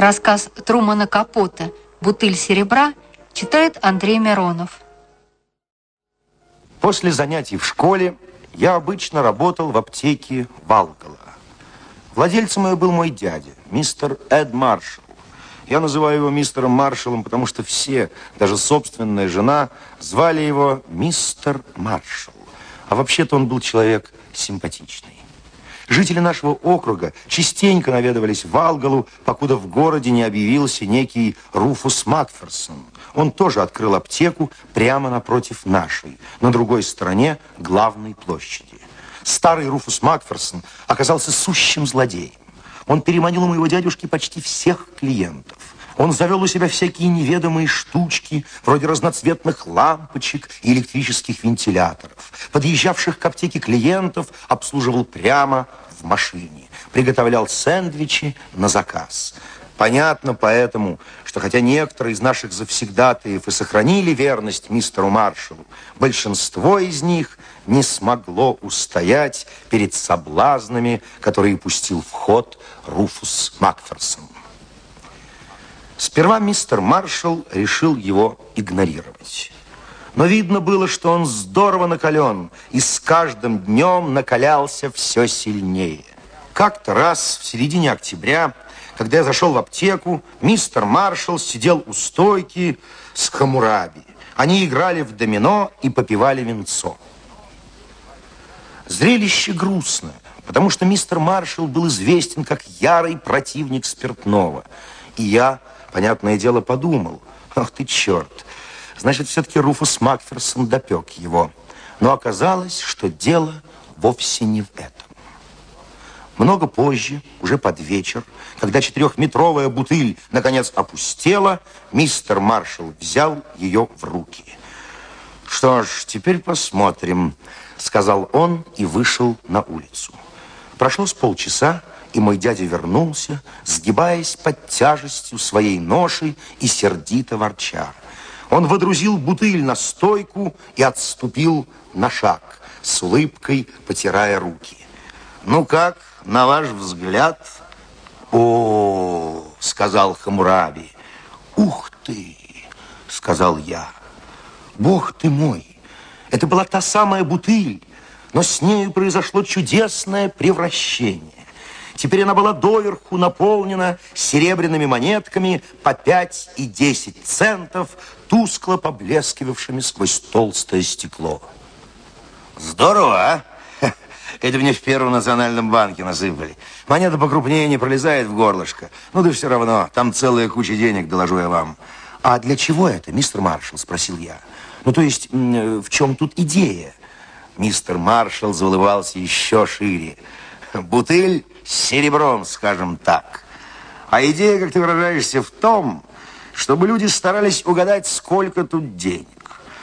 Рассказ Трумана Капота «Бутыль серебра» читает Андрей Миронов. После занятий в школе я обычно работал в аптеке Валгала. Владельцем ее был мой дядя, мистер Эд Маршалл. Я называю его мистером Маршалом, потому что все, даже собственная жена, звали его мистер Маршалл. А вообще-то он был человек симпатичный. Жители нашего округа частенько наведывались в Алгалу, покуда в городе не объявился некий Руфус Макферсон. Он тоже открыл аптеку прямо напротив нашей, на другой стороне главной площади. Старый Руфус Макферсон оказался сущим злодеем. Он переманил у моего дядюшки почти всех клиентов. Он завел у себя всякие неведомые штучки, вроде разноцветных лампочек и электрических вентиляторов. Подъезжавших к аптеке клиентов обслуживал прямо в машине. Приготовлял сэндвичи на заказ. Понятно поэтому, что хотя некоторые из наших завсегдатаев и сохранили верность мистеру Маршалу, большинство из них не смогло устоять перед соблазнами, которые пустил в ход Руфус Макферсон. Сперва мистер Маршалл решил его игнорировать. Но видно было, что он здорово накален и с каждым днем накалялся все сильнее. Как-то раз в середине октября, когда я зашел в аптеку, мистер Маршалл сидел у стойки с Хамураби. Они играли в домино и попивали винцо. Зрелище грустное, потому что мистер Маршалл был известен как ярый противник спиртного. И я понятное дело, подумал, ах ты черт, значит, все-таки Руфус Макферсон допек его. Но оказалось, что дело вовсе не в этом. Много позже, уже под вечер, когда четырехметровая бутыль наконец опустела, мистер Маршалл взял ее в руки. «Что ж, теперь посмотрим», — сказал он и вышел на улицу. Прошло с полчаса, и мой дядя вернулся, сгибаясь под тяжестью своей ноши и сердито ворча. Он водрузил бутыль на стойку и отступил на шаг, с улыбкой потирая руки. «Ну как, на ваш взгляд?» «О, — сказал Хамураби, — ух ты!» — сказал я. «Бог ты мой! Это была та самая бутыль, но с нею произошло чудесное превращение. Теперь она была доверху наполнена серебряными монетками по 5 и 10 центов, тускло поблескивавшими сквозь толстое стекло. Здорово, а? Это мне в Первом национальном банке насыпали. Монета покрупнее не пролезает в горлышко. Ну да все равно, там целая куча денег, доложу я вам. А для чего это, мистер Маршалл, спросил я. Ну то есть, в чем тут идея? Мистер Маршалл заулыбался еще шире. Бутыль серебром, скажем так. А идея, как ты выражаешься, в том, чтобы люди старались угадать, сколько тут денег.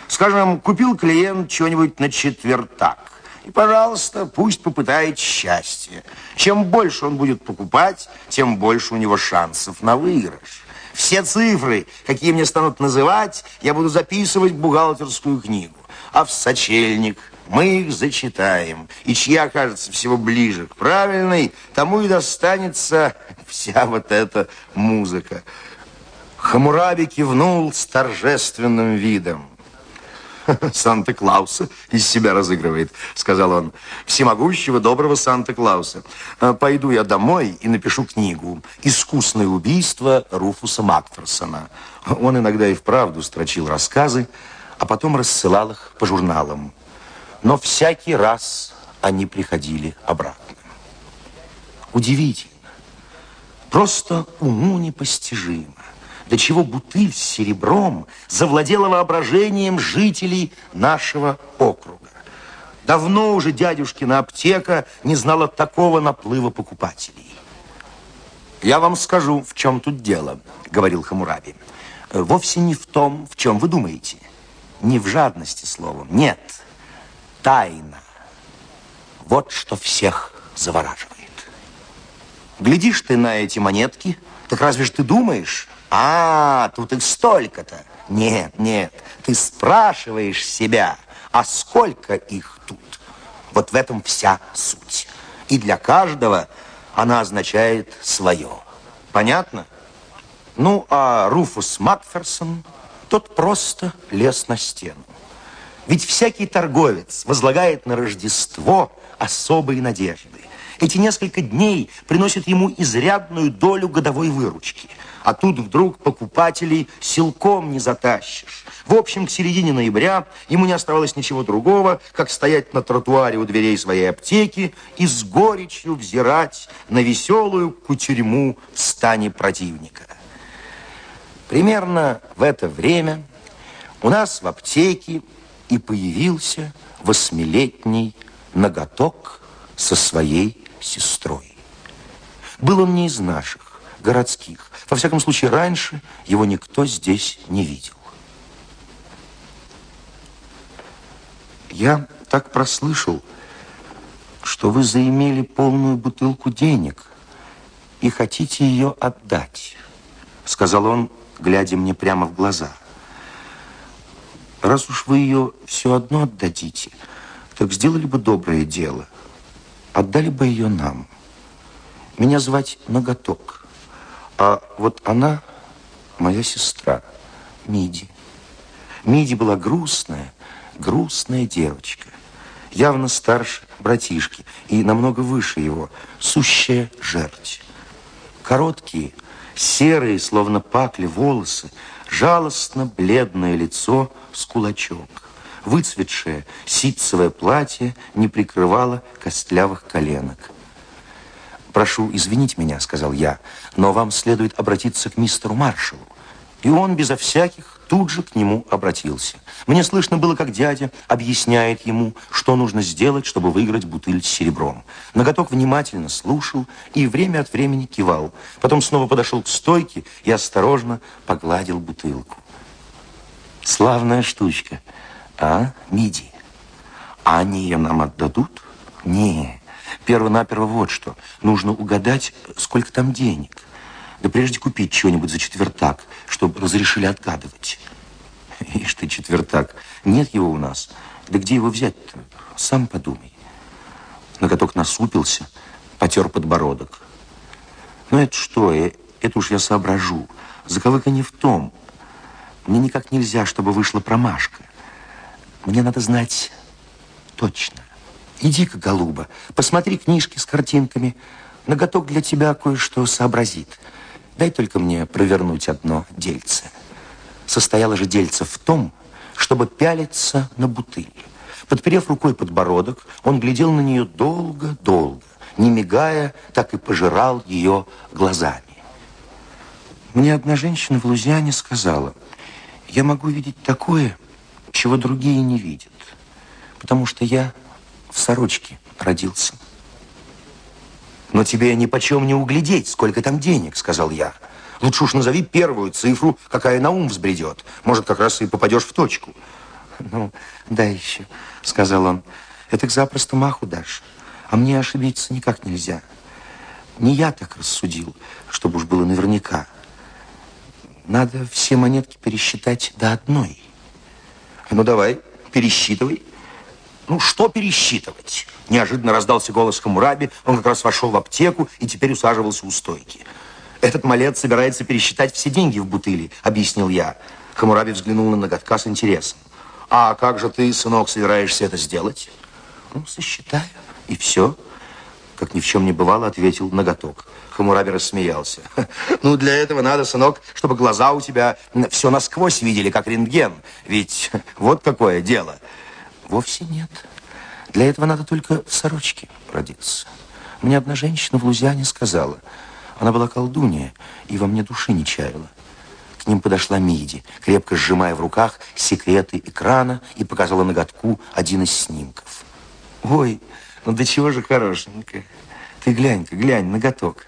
Скажем, купил клиент чего-нибудь на четвертак. И, пожалуйста, пусть попытает счастье. Чем больше он будет покупать, тем больше у него шансов на выигрыш. Все цифры, какие мне станут называть, я буду записывать в бухгалтерскую книгу. А в сочельник – мы их зачитаем. И чья окажется всего ближе к правильной, тому и достанется вся вот эта музыка. Хамураби кивнул с торжественным видом. Санта-Клауса из себя разыгрывает, сказал он. Всемогущего, доброго Санта-Клауса. А, пойду я домой и напишу книгу «Искусное убийство Руфуса Макферсона». Он иногда и вправду строчил рассказы, а потом рассылал их по журналам но всякий раз они приходили обратно. Удивительно, просто уму непостижимо, до чего бутыль с серебром завладела воображением жителей нашего округа. Давно уже дядюшкина аптека не знала такого наплыва покупателей. «Я вам скажу, в чем тут дело», — говорил Хамураби. «Вовсе не в том, в чем вы думаете. Не в жадности словом. Нет, тайна. Вот что всех завораживает. Глядишь ты на эти монетки, так разве ж ты думаешь, а, тут их столько-то. Нет, нет, ты спрашиваешь себя, а сколько их тут? Вот в этом вся суть. И для каждого она означает свое. Понятно? Ну, а Руфус Макферсон, тот просто лез на стену. Ведь всякий торговец возлагает на Рождество особые надежды. Эти несколько дней приносят ему изрядную долю годовой выручки. А тут вдруг покупателей силком не затащишь. В общем, к середине ноября ему не оставалось ничего другого, как стоять на тротуаре у дверей своей аптеки и с горечью взирать на веселую кутерьму в стане противника. Примерно в это время у нас в аптеке и появился восьмилетний ноготок со своей сестрой. Был он не из наших, городских. Во всяком случае, раньше его никто здесь не видел. Я так прослышал, что вы заимели полную бутылку денег и хотите ее отдать, сказал он, глядя мне прямо в глаза. Раз уж вы ее все одно отдадите, так сделали бы доброе дело – отдали бы ее нам. Меня звать Ноготок, а вот она моя сестра, Миди. Миди была грустная, грустная девочка, явно старше братишки и намного выше его, сущая жерть. Короткие, серые, словно пакли, волосы, жалостно бледное лицо с кулачок. Выцветшее ситцевое платье не прикрывало костлявых коленок. «Прошу извинить меня», — сказал я, «но вам следует обратиться к мистеру Маршалу». И он безо всяких тут же к нему обратился. Мне слышно было, как дядя объясняет ему, что нужно сделать, чтобы выиграть бутыль с серебром. Ноготок внимательно слушал и время от времени кивал. Потом снова подошел к стойке и осторожно погладил бутылку. «Славная штучка», а, миди? А они ее нам отдадут? Не. Перво-наперво вот что. Нужно угадать, сколько там денег. Да прежде купить что-нибудь за четвертак, чтобы разрешили отгадывать. Ишь ты, четвертак. Нет его у нас. Да где его взять-то? Сам подумай. Ноготок насупился, потер подбородок. Ну это что? Э, это уж я соображу. Заковыка не в том. Мне никак нельзя, чтобы вышла промашка. Мне надо знать точно. Иди-ка, голуба, посмотри книжки с картинками. Ноготок для тебя кое-что сообразит. Дай только мне провернуть одно дельце. Состояло же дельце в том, чтобы пялиться на бутыль. Подперев рукой подбородок, он глядел на нее долго-долго, не мигая, так и пожирал ее глазами. Мне одна женщина в Лузиане сказала, я могу видеть такое, чего другие не видят. Потому что я в сорочке родился. Но тебе ни почем не углядеть, сколько там денег, сказал я. Лучше уж назови первую цифру, какая на ум взбредет. Может, как раз и попадешь в точку. Ну, да еще, сказал он. Это запросто маху дашь. А мне ошибиться никак нельзя. Не я так рассудил, чтобы уж было наверняка. Надо все монетки пересчитать до одной. Ну, давай, пересчитывай. Ну, что пересчитывать? Неожиданно раздался голос Хамураби. Он как раз вошел в аптеку и теперь усаживался у стойки. Этот малец собирается пересчитать все деньги в бутыли, объяснил я. Хамураби взглянул на ноготка с интересом. А как же ты, сынок, собираешься это сделать? Ну, сосчитаю, и все. Как ни в чем не бывало, ответил ноготок. Хамураби рассмеялся. Ну, для этого надо, сынок, чтобы глаза у тебя все насквозь видели, как рентген. Ведь вот какое дело. Вовсе нет. Для этого надо только в сорочке родиться. Мне одна женщина в Лузиане сказала. Она была колдунья и во мне души не чаяла. К ним подошла Миди, крепко сжимая в руках секреты экрана и показала ноготку один из снимков. Ой, ну до чего же хорошенькая. Ты глянь-ка, глянь, ноготок.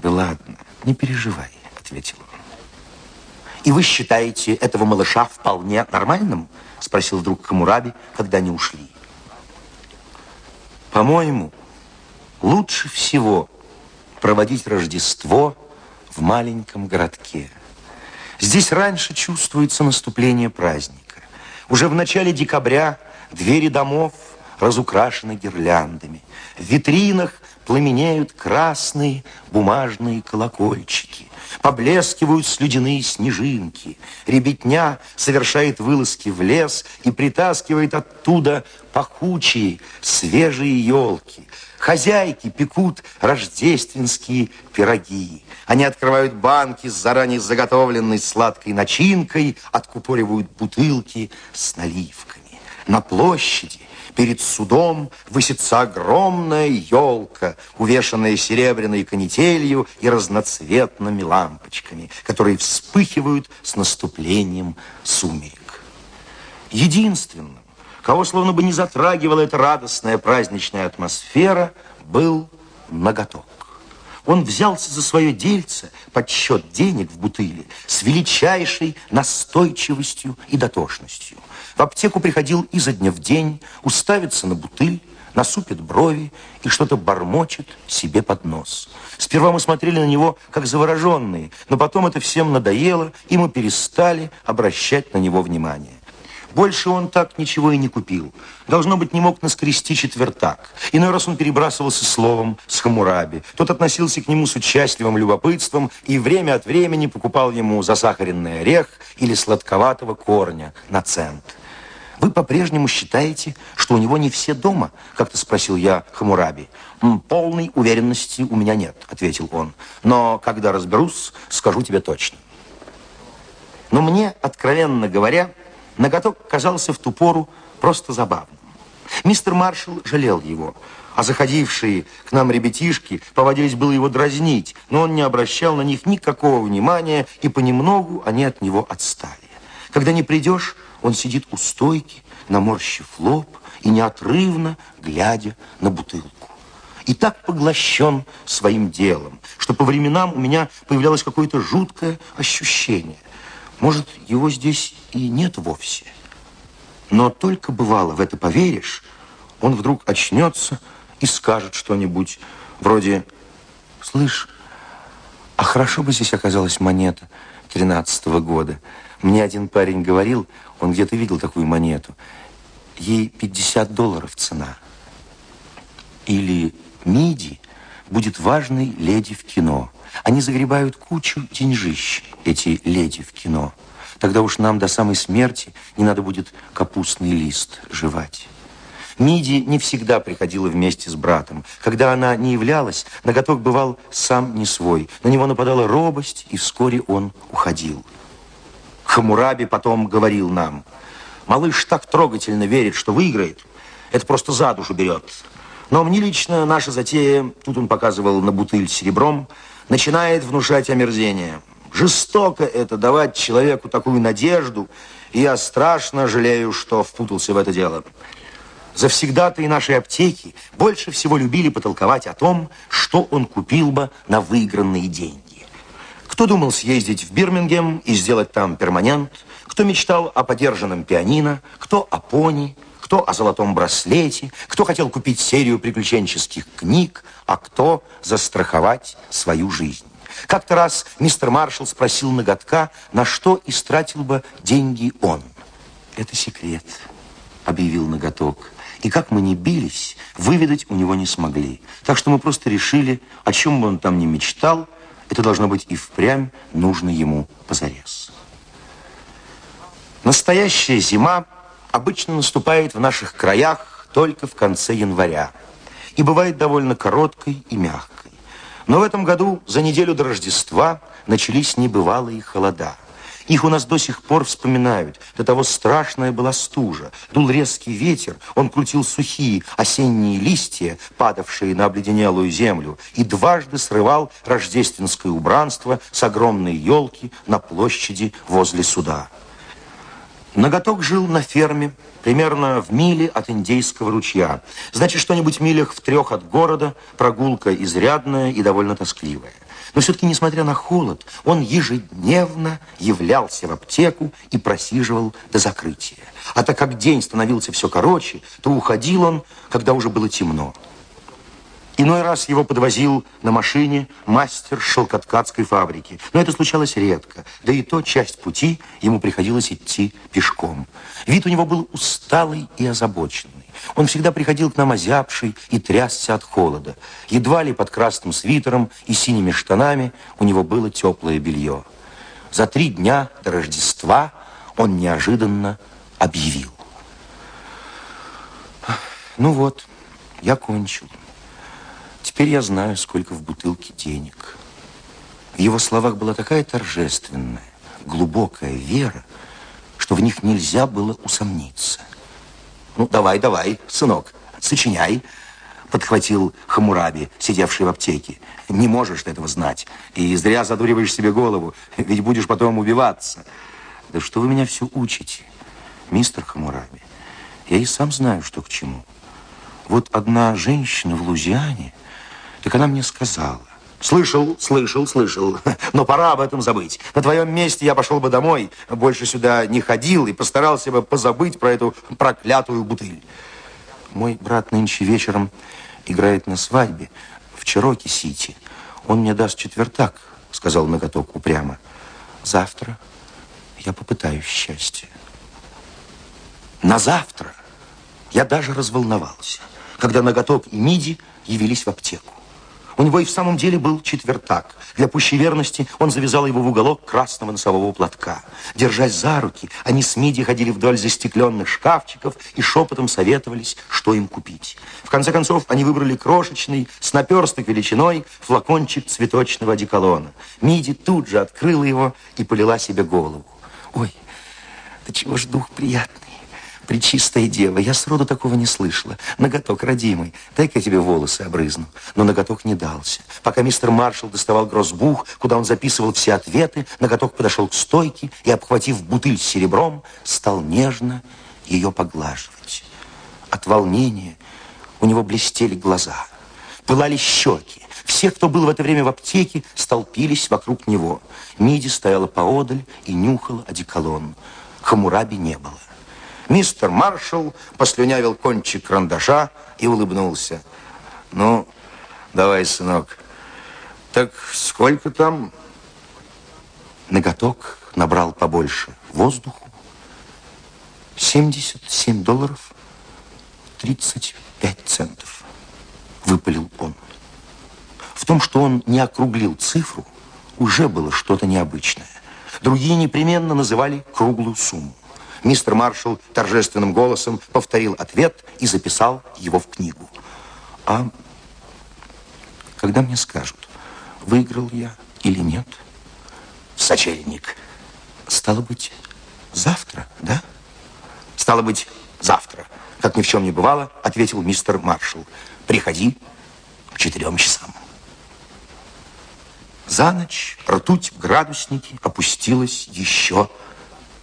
Да ладно, не переживай, ответил он. И вы считаете этого малыша вполне нормальным? Спросил вдруг Камураби, когда они ушли. По-моему, лучше всего проводить Рождество в маленьком городке. Здесь раньше чувствуется наступление праздника. Уже в начале декабря двери домов разукрашены гирляндами. В витринах пламенеют красные бумажные колокольчики. Поблескивают слюдяные снежинки. Ребятня совершает вылазки в лес и притаскивает оттуда пахучие, свежие елки. Хозяйки пекут рождественские пироги. Они открывают банки с заранее заготовленной сладкой начинкой, откупоривают бутылки с наливками. На площади Перед судом высится огромная елка, увешанная серебряной канителью и разноцветными лампочками, которые вспыхивают с наступлением сумерек. Единственным, кого словно бы не затрагивала эта радостная праздничная атмосфера, был ноготок. Он взялся за свое дельце, подсчет денег в бутыле, с величайшей настойчивостью и дотошностью. В аптеку приходил изо дня в день, уставится на бутыль, насупит брови и что-то бормочет себе под нос. Сперва мы смотрели на него как завороженные, но потом это всем надоело, и мы перестали обращать на него внимание. Больше он так ничего и не купил. Должно быть, не мог наскрести четвертак. Иной раз он перебрасывался словом с Хамураби. Тот относился к нему с участливым любопытством и время от времени покупал ему засахаренный орех или сладковатого корня на цент. Вы по-прежнему считаете, что у него не все дома? Как-то спросил я Хамураби. Полной уверенности у меня нет, ответил он. Но когда разберусь, скажу тебе точно. Но мне, откровенно говоря, ноготок казался в ту пору просто забавным. Мистер Маршалл жалел его, а заходившие к нам ребятишки поводились было его дразнить, но он не обращал на них никакого внимания, и понемногу они от него отстали. Когда не придешь, он сидит у стойки, наморщив лоб и неотрывно глядя на бутылку. И так поглощен своим делом, что по временам у меня появлялось какое-то жуткое ощущение. Может, его здесь и нет вовсе. Но только бывало, в это поверишь, он вдруг очнется и скажет что-нибудь вроде «Слышь, а хорошо бы здесь оказалась монета тринадцатого года». Мне один парень говорил, он где-то видел такую монету. Ей 50 долларов цена. Или Миди будет важной леди в кино. Они загребают кучу деньжищ, эти леди в кино. Тогда уж нам до самой смерти не надо будет капустный лист жевать. Миди не всегда приходила вместе с братом. Когда она не являлась, ноготок бывал сам не свой. На него нападала робость, и вскоре он уходил. Хамураби потом говорил нам, малыш так трогательно верит, что выиграет, это просто за душу берет. Но мне лично наша затея, тут он показывал на бутыль серебром, начинает внушать омерзение. Жестоко это давать человеку такую надежду, и я страшно жалею, что впутался в это дело. Завсегда-то и нашей аптеки больше всего любили потолковать о том, что он купил бы на выигранные деньги. Кто думал съездить в Бирмингем и сделать там перманент, кто мечтал о подержанном пианино, кто о пони, кто о золотом браслете, кто хотел купить серию приключенческих книг, а кто застраховать свою жизнь. Как-то раз мистер Маршалл спросил ноготка, на что истратил бы деньги он. «Это секрет», — объявил ноготок. И как мы не бились, выведать у него не смогли. Так что мы просто решили, о чем бы он там ни мечтал, это должно быть и впрямь нужно ему позарез. Настоящая зима обычно наступает в наших краях только в конце января и бывает довольно короткой и мягкой. Но в этом году за неделю до Рождества начались небывалые холода – их у нас до сих пор вспоминают. До того страшная была стужа. Дул резкий ветер, он крутил сухие осенние листья, падавшие на обледенелую землю, и дважды срывал рождественское убранство с огромной елки на площади возле суда. Ноготок жил на ферме, примерно в миле от Индейского ручья. Значит, что-нибудь в милях в трех от города, прогулка изрядная и довольно тоскливая. Но все-таки, несмотря на холод, он ежедневно являлся в аптеку и просиживал до закрытия. А так как день становился все короче, то уходил он, когда уже было темно. Иной раз его подвозил на машине мастер шелкоткацкой фабрики. Но это случалось редко. Да и то часть пути ему приходилось идти пешком. Вид у него был усталый и озабоченный. Он всегда приходил к нам озябший и трясся от холода. Едва ли под красным свитером и синими штанами у него было теплое белье. За три дня до Рождества он неожиданно объявил. Ну вот, я кончил. Теперь я знаю, сколько в бутылке денег. В его словах была такая торжественная, глубокая вера, что в них нельзя было усомниться. Ну, давай, давай, сынок, сочиняй, подхватил Хамураби, сидевший в аптеке. Не можешь ты этого знать. И зря задуриваешь себе голову, ведь будешь потом убиваться. Да что вы меня все учите, мистер Хамураби? Я и сам знаю, что к чему. Вот одна женщина в Лузиане так она мне сказала. Слышал, слышал, слышал. Но пора об этом забыть. На твоем месте я пошел бы домой, больше сюда не ходил и постарался бы позабыть про эту проклятую бутыль. Мой брат нынче вечером играет на свадьбе в Чироки-Сити. Он мне даст четвертак, сказал ноготок упрямо. Завтра я попытаюсь счастья. На завтра я даже разволновался, когда ноготок и Миди явились в аптеку. У него и в самом деле был четвертак. Для пущей верности он завязал его в уголок красного носового платка. Держась за руки, они с Миди ходили вдоль застекленных шкафчиков и шепотом советовались, что им купить. В конце концов, они выбрали крошечный, с наперсток величиной, флакончик цветочного одеколона. Миди тут же открыла его и полила себе голову. Ой, да чего ж дух приятный. Пречистая дева, я сроду такого не слышала. Ноготок, родимый, дай-ка я тебе волосы обрызну. Но ноготок не дался. Пока мистер Маршалл доставал гроссбух, куда он записывал все ответы, ноготок подошел к стойке и, обхватив бутыль с серебром, стал нежно ее поглаживать. От волнения у него блестели глаза, пылали щеки. Все, кто был в это время в аптеке, столпились вокруг него. Миди стояла поодаль и нюхала одеколон. Хамураби не было. Мистер Маршалл послюнявил кончик карандаша и улыбнулся. Ну, давай, сынок. Так сколько там? Ноготок набрал побольше воздуху. 77 долларов 35 центов. Выпалил он. В том, что он не округлил цифру, уже было что-то необычное. Другие непременно называли круглую сумму. Мистер Маршалл торжественным голосом повторил ответ и записал его в книгу. А когда мне скажут, выиграл я или нет? Сочельник. Стало быть, завтра, да? Стало быть, завтра. Как ни в чем не бывало, ответил мистер Маршалл. Приходи к четырем часам. За ночь ртуть в градуснике опустилась еще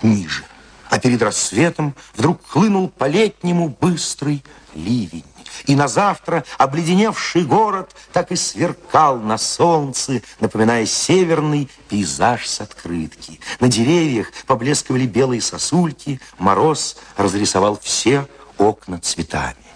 ниже а перед рассветом вдруг хлынул по-летнему быстрый ливень. И на завтра обледеневший город так и сверкал на солнце, напоминая северный пейзаж с открытки. На деревьях поблескивали белые сосульки, мороз разрисовал все окна цветами.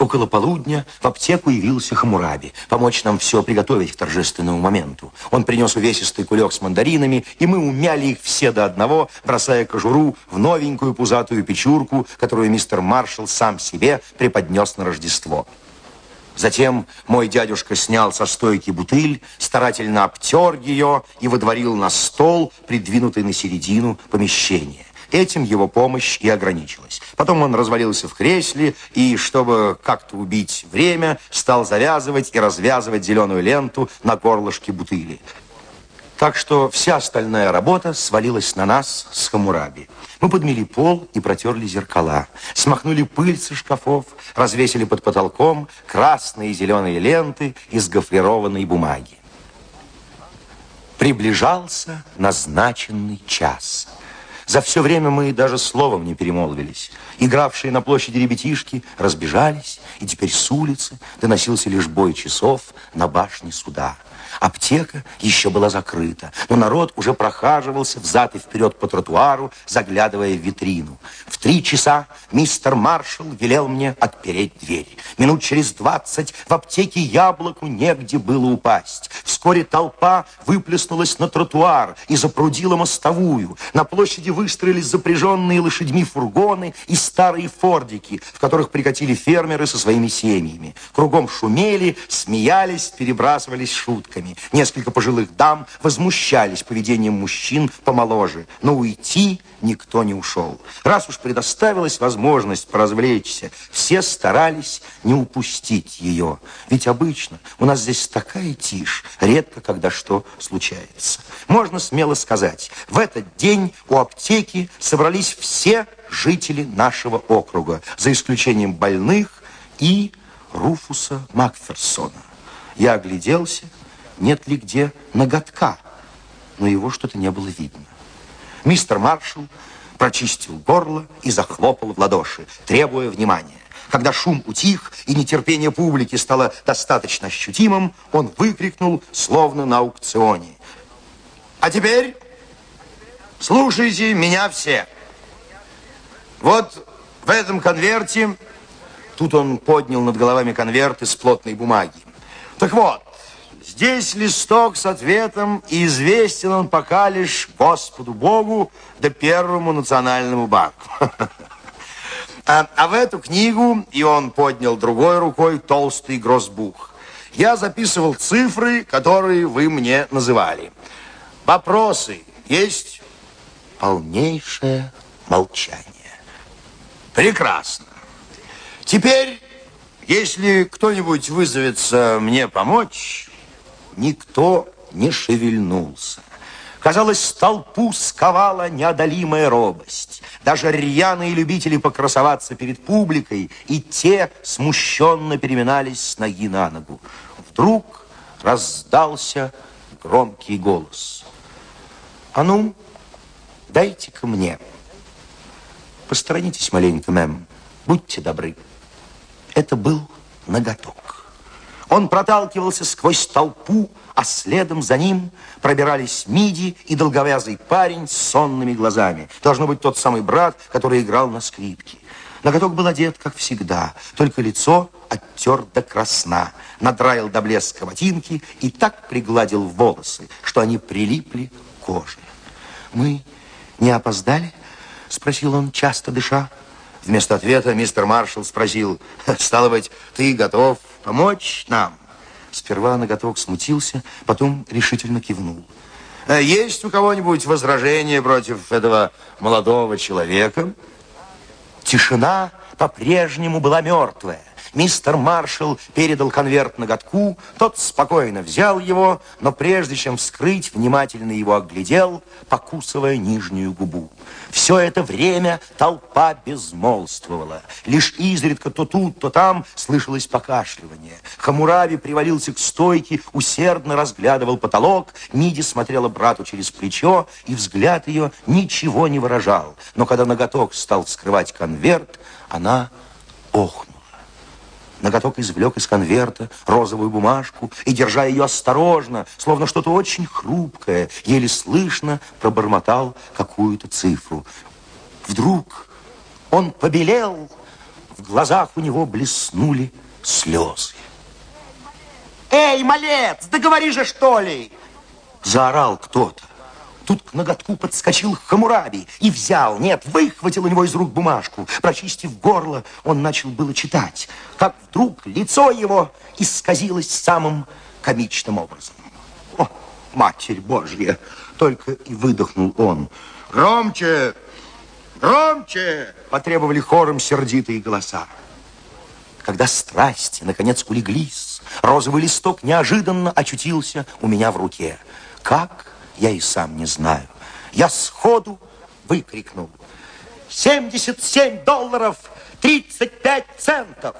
Около полудня в аптеку явился Хамураби, помочь нам все приготовить к торжественному моменту. Он принес увесистый кулек с мандаринами, и мы умяли их все до одного, бросая кожуру в новенькую пузатую печурку, которую мистер Маршалл сам себе преподнес на Рождество. Затем мой дядюшка снял со стойки бутыль, старательно обтер ее и выдворил на стол, придвинутый на середину помещения. Этим его помощь и ограничилась. Потом он развалился в кресле и, чтобы как-то убить время, стал завязывать и развязывать зеленую ленту на горлышке бутыли. Так что вся остальная работа свалилась на нас с Хамураби. Мы подмели пол и протерли зеркала, смахнули пыль со шкафов, развесили под потолком красные и зеленые ленты из гофрированной бумаги. Приближался назначенный час. За все время мы даже словом не перемолвились. Игравшие на площади ребятишки разбежались, и теперь с улицы доносился лишь бой часов на башне суда. Аптека еще была закрыта, но народ уже прохаживался взад и вперед по тротуару, заглядывая в витрину. В три часа мистер Маршалл велел мне отпереть дверь. Минут через двадцать в аптеке яблоку негде было упасть. Вскоре толпа выплеснулась на тротуар и запрудила мостовую. На площади выстроились запряженные лошадьми фургоны и старые фордики, в которых прикатили фермеры со своими семьями. Кругом шумели, смеялись, перебрасывались шутками. Несколько пожилых дам возмущались поведением мужчин помоложе, но уйти никто не ушел. Раз уж предоставилась возможность поразвлечься, все старались не упустить ее. Ведь обычно у нас здесь такая тишь, редко когда что случается. Можно смело сказать, в этот день у аптеки собрались все жители нашего округа, за исключением больных и Руфуса Макферсона. Я огляделся, нет ли где ноготка, но его что-то не было видно. Мистер Маршалл прочистил горло и захлопал в ладоши, требуя внимания. Когда шум утих и нетерпение публики стало достаточно ощутимым, он выкрикнул, словно на аукционе. А теперь слушайте меня все. Вот в этом конверте, тут он поднял над головами конверт из плотной бумаги. Так вот, здесь листок с ответом, и известен он пока лишь Господу Богу да Первому национальному банку. А, а в эту книгу, и он поднял другой рукой толстый гроссбух, я записывал цифры, которые вы мне называли. Вопросы есть? Полнейшее молчание. Прекрасно. Теперь, если кто-нибудь вызовется мне помочь, никто не шевельнулся. Казалось, толпу сковала неодолимая робость. Даже рьяные любители покрасоваться перед публикой и те смущенно переминались с ноги на ногу. Вдруг раздался громкий голос. «А ну, дайте-ка мне». Посторонитесь маленько, мэм. Будьте добры. Это был ноготок. Он проталкивался сквозь толпу, а следом за ним пробирались Миди и долговязый парень с сонными глазами. Должно быть тот самый брат, который играл на скрипке. Ноготок был одет, как всегда, только лицо оттер до красна, надраил до блеска ботинки и так пригладил волосы, что они прилипли к коже. Мы не опоздали? Спросил он, часто дыша. Вместо ответа мистер Маршалл спросил, «Стало быть, ты готов помочь нам?» Сперва ноготок смутился, потом решительно кивнул. «Э, «Есть у кого-нибудь возражение против этого молодого человека?» Тишина по-прежнему была мертвая. Мистер Маршалл передал конверт ноготку, тот спокойно взял его, но прежде чем вскрыть, внимательно его оглядел, покусывая нижнюю губу. Все это время толпа безмолвствовала. Лишь изредка то тут, то там слышалось покашливание. Хамурави привалился к стойке, усердно разглядывал потолок, Миди смотрела брату через плечо, и взгляд ее ничего не выражал. Но когда ноготок стал вскрывать конверт, она охнула. Ноготок извлек из конверта розовую бумажку и, держа ее осторожно, словно что-то очень хрупкое, еле слышно пробормотал какую-то цифру. Вдруг он побелел, в глазах у него блеснули слезы. «Эй, малец, договори же, что ли!» Заорал кто-то. Тут к ноготку подскочил Хамураби и взял, нет, выхватил у него из рук бумажку. Прочистив горло, он начал было читать, как вдруг лицо его исказилось самым комичным образом. О, Матерь Божья! Только и выдохнул он. Громче! Громче! Потребовали хором сердитые голоса. Когда страсти, наконец, улеглись, розовый листок неожиданно очутился у меня в руке. Как я и сам не знаю. Я сходу выкрикнул. 77 долларов 35 центов.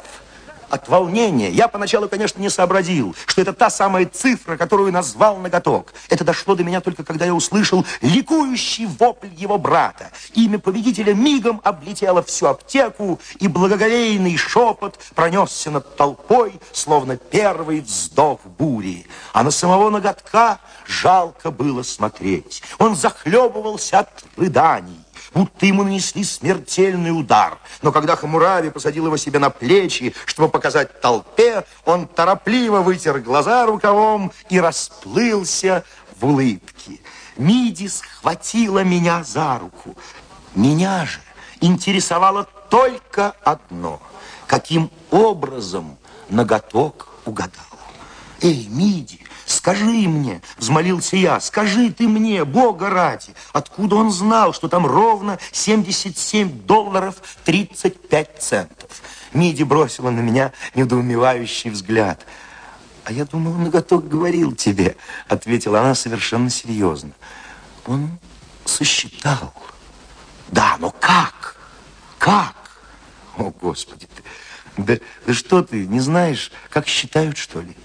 От волнения. Я поначалу, конечно, не сообразил, что это та самая цифра, которую назвал ноготок. Это дошло до меня только когда я услышал ликующий вопль его брата. Имя победителя мигом облетело всю аптеку, и благоговейный шепот пронесся над толпой, словно первый вздох бури. А на самого ноготка жалко было смотреть. Он захлебывался от рыданий будто ему нанесли смертельный удар. Но когда Хамурави посадил его себе на плечи, чтобы показать толпе, он торопливо вытер глаза рукавом и расплылся в улыбке. Миди схватила меня за руку. Меня же интересовало только одно. Каким образом ноготок угадал? Эй, Миди, Скажи мне, взмолился я, скажи ты мне, Бога ради, откуда он знал, что там ровно 77 долларов 35 центов? Миди бросила на меня недоумевающий взгляд. А я думал, наготок говорил тебе, ответила она совершенно серьезно. Он сосчитал. Да, но как? Как? О, Господи, ты, да, да что ты, не знаешь, как считают, что ли?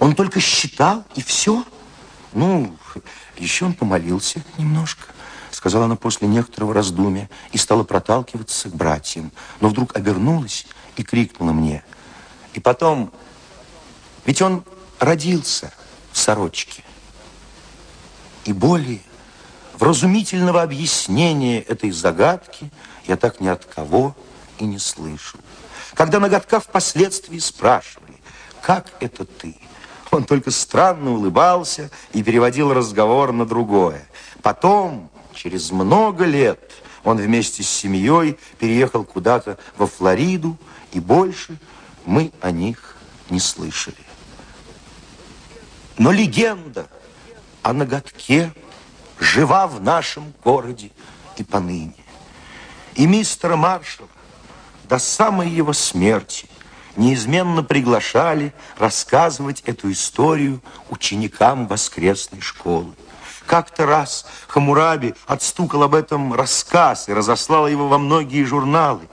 Он только считал, и все. Ну, еще он помолился немножко, сказала она после некоторого раздумья, и стала проталкиваться к братьям. Но вдруг обернулась и крикнула мне. И потом, ведь он родился в сорочке. И более вразумительного объяснения этой загадки я так ни от кого и не слышал. Когда ноготка впоследствии спрашивали, как это ты? Он только странно улыбался и переводил разговор на другое. Потом, через много лет, он вместе с семьей переехал куда-то во Флориду, и больше мы о них не слышали. Но легенда о ноготке жива в нашем городе и поныне. И мистера Маршалла до самой его смерти неизменно приглашали рассказывать эту историю ученикам воскресной школы. Как-то раз Хамураби отстукал об этом рассказ и разослал его во многие журналы,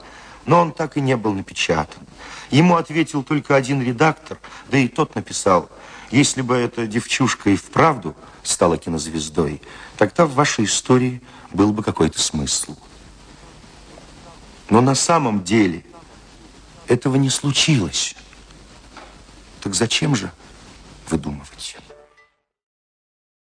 но он так и не был напечатан. Ему ответил только один редактор, да и тот написал, если бы эта девчушка и вправду стала кинозвездой, тогда в вашей истории был бы какой-то смысл. Но на самом деле этого не случилось. Так зачем же выдумывать?